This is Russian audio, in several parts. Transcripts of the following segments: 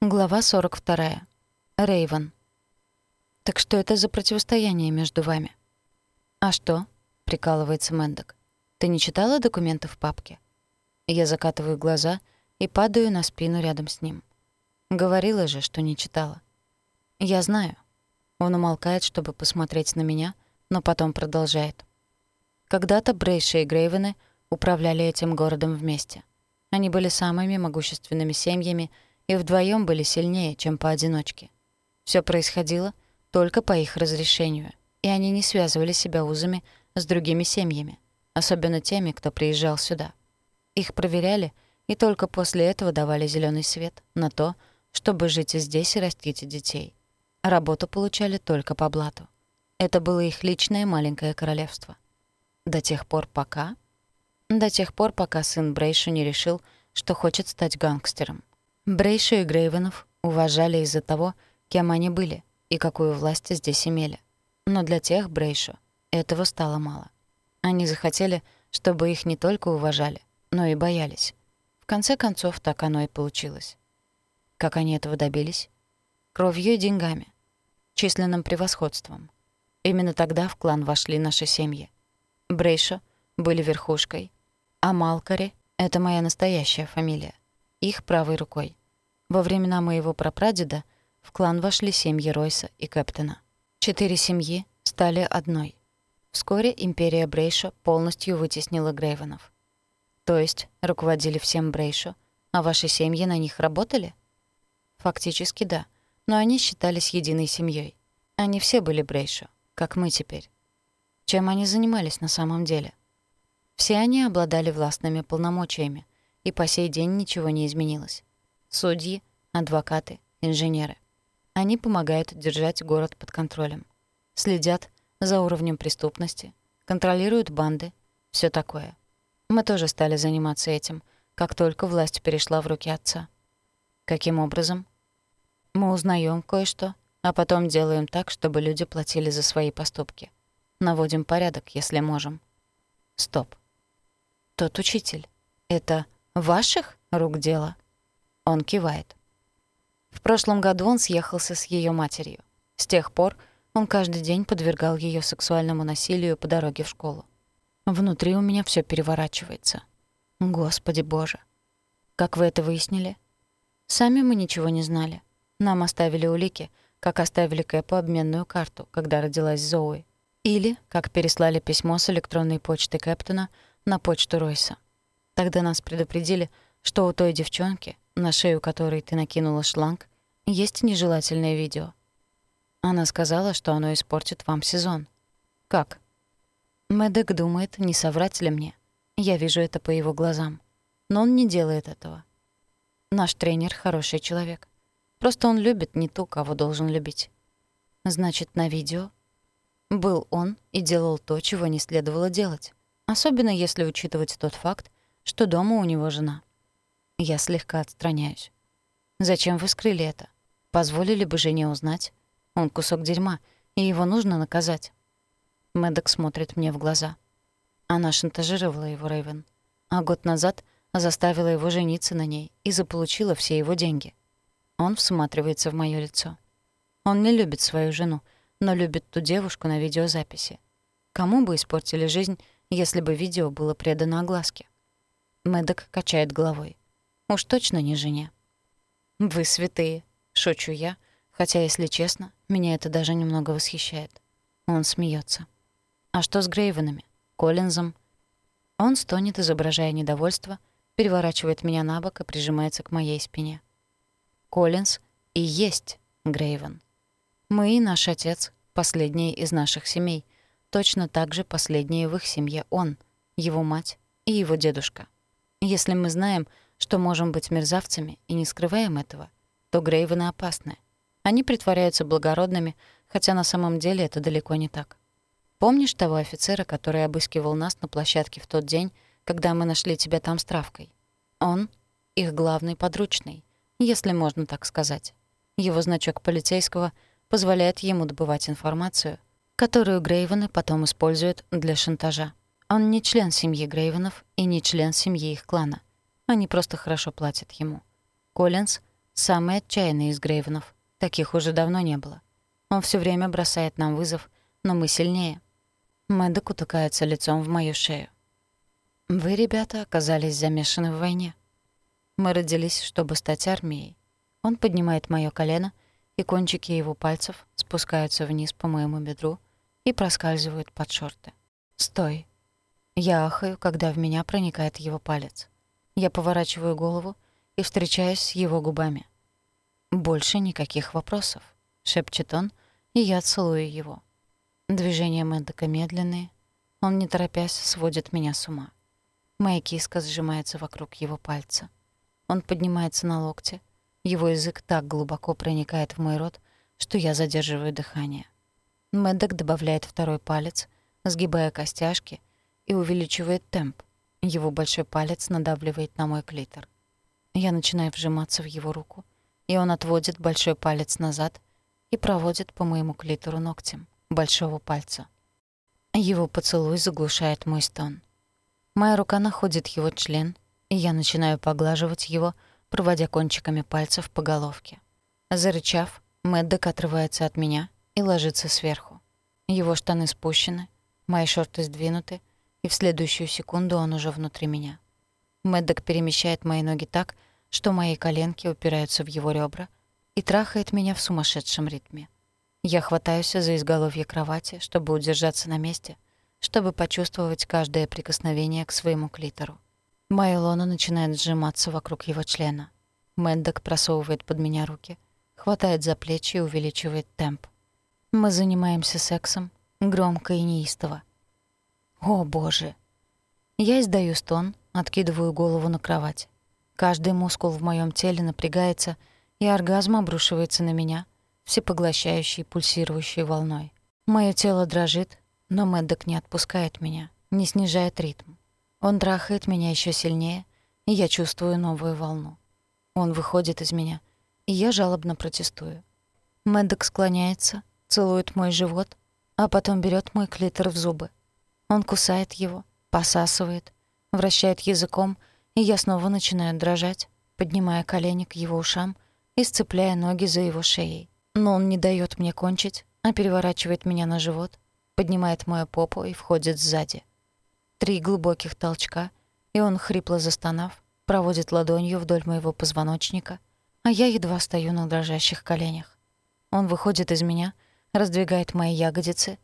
Глава 42. Рейвен. «Так что это за противостояние между вами?» «А что?» — прикалывается Мэндок. «Ты не читала документы в папке?» Я закатываю глаза и падаю на спину рядом с ним. Говорила же, что не читала. «Я знаю». Он умолкает, чтобы посмотреть на меня, но потом продолжает. Когда-то Брейша и Грейвены управляли этим городом вместе. Они были самыми могущественными семьями — и вдвоем были сильнее, чем поодиночке. Все происходило только по их разрешению, и они не связывали себя узами с другими семьями, особенно теми, кто приезжал сюда. Их проверяли и только после этого давали зеленый свет на то, чтобы жить здесь и растить детей. Работу получали только по блату. Это было их личное маленькое королевство. До тех пор пока... До тех пор, пока сын Брейшу не решил, что хочет стать гангстером. Брейшу и Грейвенов уважали из-за того, кем они были и какую власть здесь имели. Но для тех Брейшу этого стало мало. Они захотели, чтобы их не только уважали, но и боялись. В конце концов, так оно и получилось. Как они этого добились? Кровью и деньгами, численным превосходством. Именно тогда в клан вошли наши семьи. Брейшо были верхушкой, а Малкари — это моя настоящая фамилия, их правой рукой. Во времена моего прапрадеда в клан вошли семьи Ройса и Кэптона. Четыре семьи стали одной. Вскоре империя Брейшо полностью вытеснила Грейвенов. То есть руководили всем Брейшо, а ваши семьи на них работали? Фактически да, но они считались единой семьей. Они все были Брейшо, как мы теперь. Чем они занимались на самом деле? Все они обладали властными полномочиями, и по сей день ничего не изменилось судьи, адвокаты, инженеры. Они помогают держать город под контролем. Следят за уровнем преступности, контролируют банды, все такое. Мы тоже стали заниматься этим, как только власть перешла в руки отца. Каким образом? Мы узнаем кое-что, а потом делаем так, чтобы люди платили за свои поступки. Наводим порядок, если можем. Стоп. Тот учитель. Это ваших рук дело? Он кивает. В прошлом году он съехался с ее матерью. С тех пор он каждый день подвергал ее сексуальному насилию по дороге в школу. Внутри у меня все переворачивается. Господи боже. Как вы это выяснили? Сами мы ничего не знали. Нам оставили улики, как оставили Кэпу обменную карту, когда родилась Зоуи. Или как переслали письмо с электронной почты Кэптона на почту Ройса. Тогда нас предупредили, что у той девчонки на шею которой ты накинула шланг, есть нежелательное видео. Она сказала, что оно испортит вам сезон. Как? Мэддок думает, не соврать ли мне. Я вижу это по его глазам. Но он не делает этого. Наш тренер — хороший человек. Просто он любит не ту, кого должен любить. Значит, на видео был он и делал то, чего не следовало делать. Особенно если учитывать тот факт, что дома у него жена. Я слегка отстраняюсь. «Зачем вы скрыли это? Позволили бы жене узнать? Он кусок дерьма, и его нужно наказать». Мэддок смотрит мне в глаза. Она шантажировала его, Рэйвен. А год назад заставила его жениться на ней и заполучила все его деньги. Он всматривается в моё лицо. Он не любит свою жену, но любит ту девушку на видеозаписи. Кому бы испортили жизнь, если бы видео было предано огласке? Мэддок качает головой. Уж точно не жене. «Вы святые», — шучу я, хотя, если честно, меня это даже немного восхищает. Он смеется. «А что с Грейвенами? Коллинзом?» Он стонет, изображая недовольство, переворачивает меня на бок и прижимается к моей спине. Коллинз и есть Грейвен. Мы и наш отец, последние из наших семей, точно так же последние в их семье он, его мать и его дедушка. Если мы знаем, что можем быть мерзавцами и не скрываем этого, то Грейвены опасны. Они притворяются благородными, хотя на самом деле это далеко не так. Помнишь того офицера, который обыскивал нас на площадке в тот день, когда мы нашли тебя там с травкой? Он — их главный подручный, если можно так сказать. Его значок полицейского позволяет ему добывать информацию, которую Грейвены потом используют для шантажа. Он не член семьи Грейвенов и не член семьи их клана. Они просто хорошо платят ему. Коллинз — Самый отчаянный из Грейвенов. Таких уже давно не было. Он все время бросает нам вызов, но мы сильнее. Мэддок утыкается лицом в мою шею. Вы, ребята, оказались замешаны в войне. Мы родились, чтобы стать армией. Он поднимает моё колено, и кончики его пальцев спускаются вниз по моему бедру и проскальзывают под шорты. «Стой!» Я ахаю, когда в меня проникает его палец. Я поворачиваю голову и встречаюсь с его губами. «Больше никаких вопросов», — шепчет он, и я целую его. Движения Мэддока медленные. Он, не торопясь, сводит меня с ума. Моя киска сжимается вокруг его пальца. Он поднимается на локте. Его язык так глубоко проникает в мой рот, что я задерживаю дыхание. Мэддок добавляет второй палец, сгибая костяшки, и увеличивает темп. Его большой палец надавливает на мой клитор. Я начинаю вжиматься в его руку, и он отводит большой палец назад и проводит по моему клитору ногтем большого пальца. Его поцелуй заглушает мой стон. Моя рука находит его член, и я начинаю поглаживать его, проводя кончиками пальцев по головке. Зарычав, Мэддок отрывается от меня и ложится сверху. Его штаны спущены, мои шорты сдвинуты, и в следующую секунду он уже внутри меня. Мэддок перемещает мои ноги так, что мои коленки упираются в его ребра и трахает меня в сумасшедшем ритме. Я хватаюсь за изголовье кровати, чтобы удержаться на месте — чтобы почувствовать каждое прикосновение к своему клитору. Моя лона начинает сжиматься вокруг его члена. Мэддок просовывает под меня руки, хватает за плечи и увеличивает темп. Мы занимаемся сексом, громко и неистово. О, боже! Я издаю стон, откидываю голову на кровать. Каждый мускул в моем теле напрягается, и оргазм обрушивается на меня, всепоглощающей пульсирующей волной. Моё тело дрожит, но Мэддок не отпускает меня, не снижает ритм. Он трахает меня еще сильнее, и я чувствую новую волну. Он выходит из меня, и я жалобно протестую. Мэддок склоняется, целует мой живот, а потом берет мой клитор в зубы. Он кусает его, посасывает, вращает языком, и я снова начинаю дрожать, поднимая колени к его ушам и сцепляя ноги за его шеей. Но он не дает мне кончить, а переворачивает меня на живот поднимает мою попу и входит сзади. Три глубоких толчка, и он, хрипло застонав, проводит ладонью вдоль моего позвоночника, а я едва стою на дрожащих коленях. Он выходит из меня, раздвигает мои ягодицы,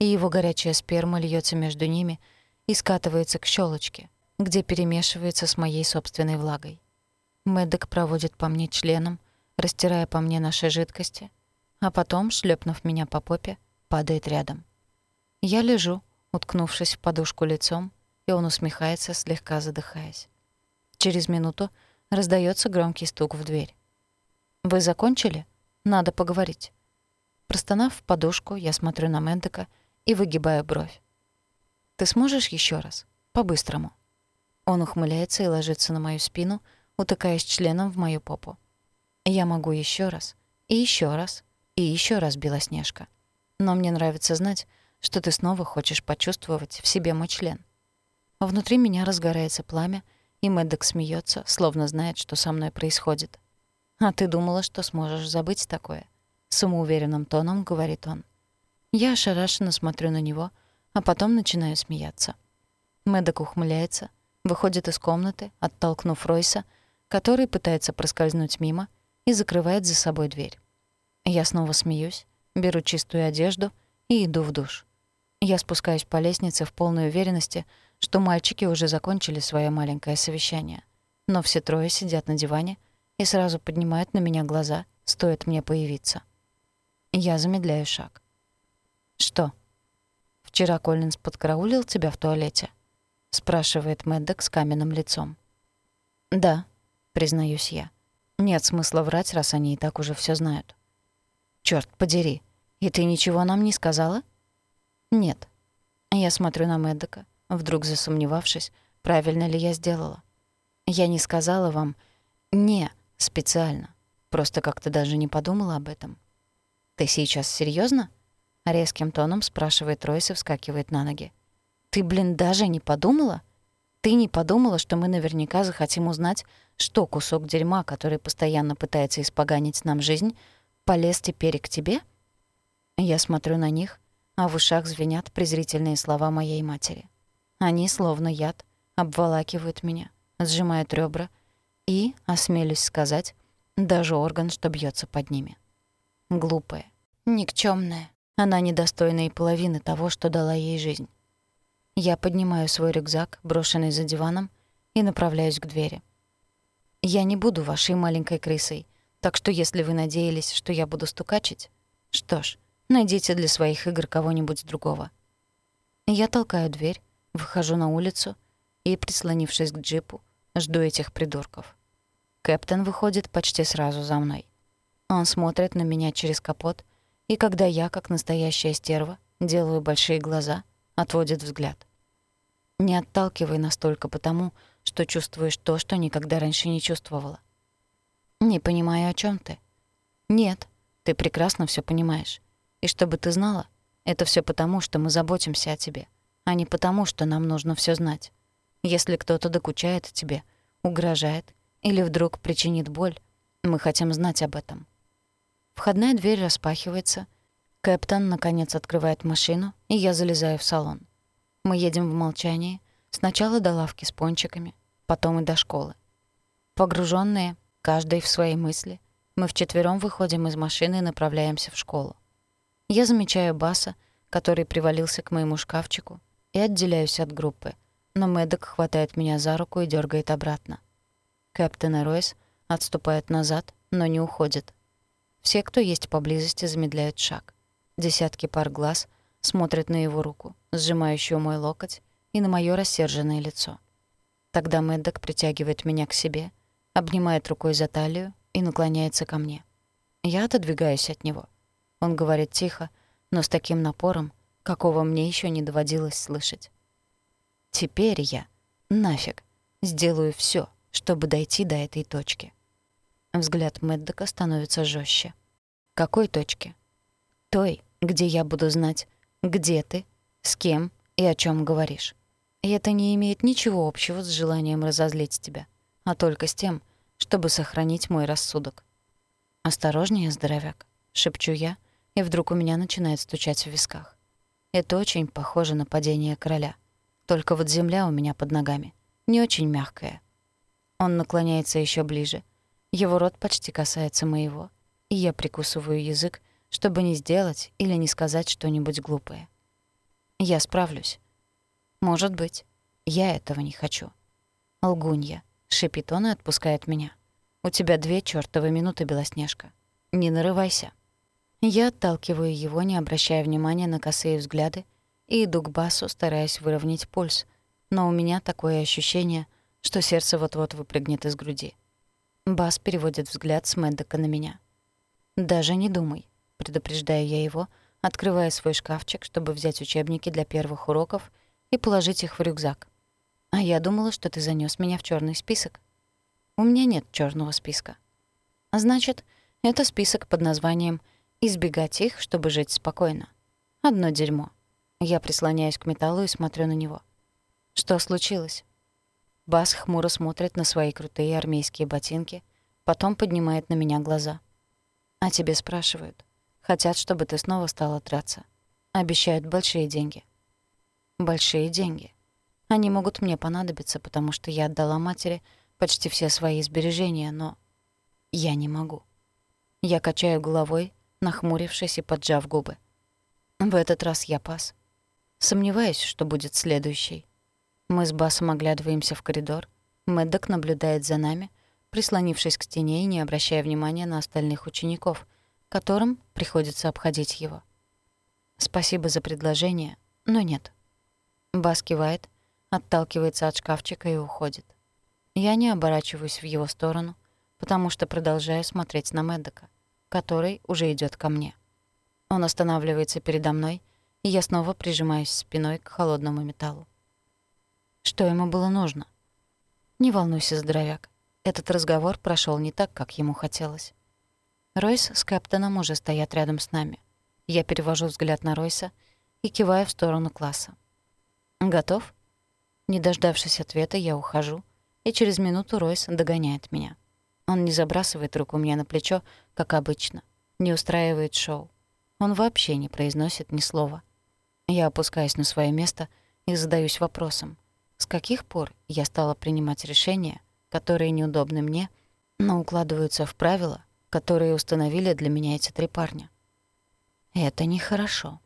и его горячая сперма льется между ними и скатывается к щелочке, где перемешивается с моей собственной влагой. Мэддок проводит по мне членом, растирая по мне наши жидкости, а потом, шлепнув меня по попе, падает рядом. Я лежу, уткнувшись в подушку лицом, и он усмехается, слегка задыхаясь. Через минуту раздается громкий стук в дверь. «Вы закончили? Надо поговорить». Простонав в подушку, я смотрю на Мэндека и выгибаю бровь. «Ты сможешь еще раз? По-быстрому». Он ухмыляется и ложится на мою спину, утыкаясь членом в мою попу. Я могу еще раз, и еще раз, и еще раз, Белоснежка. Но мне нравится знать, что ты снова хочешь почувствовать в себе мой член. Внутри меня разгорается пламя, и Мэддок смеется, словно знает, что со мной происходит. «А ты думала, что сможешь забыть такое?» Самоуверенным тоном говорит он. Я ошарашенно смотрю на него, а потом начинаю смеяться. Мэддок ухмыляется, выходит из комнаты, оттолкнув Ройса, который пытается проскользнуть мимо и закрывает за собой дверь. Я снова смеюсь, беру чистую одежду и иду в душ. Я спускаюсь по лестнице в полной уверенности, что мальчики уже закончили свое маленькое совещание. Но все трое сидят на диване и сразу поднимают на меня глаза, стоит мне появиться. Я замедляю шаг. «Что?» «Вчера Коллинз подкараулил тебя в туалете?» — спрашивает Мэддок с каменным лицом. «Да», — признаюсь я. «Нет смысла врать, раз они и так уже все знают». «Чёрт подери, и ты ничего нам не сказала?» «Нет». Я смотрю на Мэддока, вдруг засомневавшись, правильно ли я сделала. Я не сказала вам «не» специально, просто как-то даже не подумала об этом. «Ты сейчас серьёзно?» — резким тоном спрашивает Ройс и вскакивает на ноги. «Ты, блин, даже не подумала?» Ты не подумала, что мы наверняка захотим узнать, что кусок дерьма, который постоянно пытается испоганить нам жизнь, полез теперь к тебе? Я смотрю на них, а в ушах звенят презрительные слова моей матери. Они, словно яд, обволакивают меня, сжимают ребра и, осмелюсь сказать, даже орган, что бьется под ними. Глупая, никчемная, она недостойна и половины того, что дала ей жизнь. Я поднимаю свой рюкзак, брошенный за диваном, и направляюсь к двери. Я не буду вашей маленькой крысой, так что если вы надеялись, что я буду стукачить, что ж, найдите для своих игр кого-нибудь другого. Я толкаю дверь, выхожу на улицу и, прислонившись к джипу, жду этих придурков. Кэптен выходит почти сразу за мной. Он смотрит на меня через капот, и когда я, как настоящая стерва, делаю большие глаза, отводит взгляд. Не отталкивай настолько потому, что чувствуешь то, что никогда раньше не чувствовала. Не понимаю, о чем ты. Нет, ты прекрасно все понимаешь. И чтобы ты знала, это все потому, что мы заботимся о тебе, а не потому, что нам нужно все знать. Если кто-то докучает тебе, угрожает или вдруг причинит боль, мы хотим знать об этом. Входная дверь распахивается. Кэптон, наконец, открывает машину, и я залезаю в салон. Мы едем в молчании, сначала до лавки с пончиками, потом и до школы. Погруженные, каждый в свои мысли, мы вчетвером выходим из машины и направляемся в школу. Я замечаю Баса, который привалился к моему шкафчику, и отделяюсь от группы, но Мэддок хватает меня за руку и дергает обратно. Кэптен и Ройс отступают назад, но не уходят. Все, кто есть поблизости, замедляют шаг. Десятки пар глаз смотрят на его руку, сжимающую мой локоть, и на моё рассерженное лицо. Тогда Мэддок притягивает меня к себе, обнимает рукой за талию и наклоняется ко мне. Я отодвигаюсь от него. Он говорит тихо, но с таким напором, какого мне еще не доводилось слышать. Теперь я, нафиг, сделаю все, чтобы дойти до этой точки. Взгляд Мэддока становится жестче. Какой точки? Той, где я буду знать, где ты, с кем и о чем говоришь. И это не имеет ничего общего с желанием разозлить тебя, а только с тем, чтобы сохранить мой рассудок. «Осторожнее, здоровяк», — шепчу я, и вдруг у меня начинает стучать в висках. Это очень похоже на падение короля. Только вот земля у меня под ногами, не очень мягкая. Он наклоняется еще ближе. Его рот почти касается моего, и я прикусываю язык, чтобы не сделать или не сказать что-нибудь глупое. Я справлюсь. Может быть. Я этого не хочу. Лгунья. Шипит он и отпускает меня. У тебя две чёртовы минуты, Белоснежка. Не нарывайся. Я отталкиваю его, не обращая внимания на косые взгляды, и иду к басу, стараясь выровнять пульс. Но у меня такое ощущение, что сердце вот-вот выпрыгнет из груди. Бас переводит взгляд с Мэддока на меня. «Даже не думай», — предупреждаю я его, открывая свой шкафчик, чтобы взять учебники для первых уроков и положить их в рюкзак. А я думала, что ты занёс меня в чёрный список. У меня нет чёрного списка. А значит, это список под названием «Избегать их, чтобы жить спокойно». Одно дерьмо. Я прислоняюсь к металлу и смотрю на него. Что случилось? Бас хмуро смотрит на свои крутые армейские ботинки, потом поднимает на меня глаза. А тебе спрашивают. Хотят, чтобы ты снова стала драться. Обещают большие деньги большие деньги. Они могут мне понадобиться, потому что я отдала матери почти все свои сбережения, но я не могу. Я качаю головой, нахмурившись и поджав губы. В этот раз я пас. Сомневаюсь, что будет следующий. Мы с Басом оглядываемся в коридор. Мэддок наблюдает за нами, прислонившись к стене и не обращая внимания на остальных учеников, которым приходится обходить его. Спасибо за предложение, но нет. Бас кивает, отталкивается от шкафчика и уходит. Я не оборачиваюсь в его сторону, потому что продолжаю смотреть на Мэддока, который уже идет ко мне. Он останавливается передо мной, и я снова прижимаюсь спиной к холодному металлу. Что ему было нужно? Не волнуйся, здоровяк. Этот разговор прошел не так, как ему хотелось. Ройс с Кэптоном уже стоят рядом с нами. Я перевожу взгляд на Ройса и киваю в сторону класса. «Готов?» Не дождавшись ответа, я ухожу, и через минуту Ройс догоняет меня. Он не забрасывает руку мне на плечо, как обычно, не устраивает шоу. Он вообще не произносит ни слова. Я опускаюсь на свое место и задаюсь вопросом, с каких пор я стала принимать решения, которые неудобны мне, но укладываются в правила, которые установили для меня эти три парня. Это нехорошо.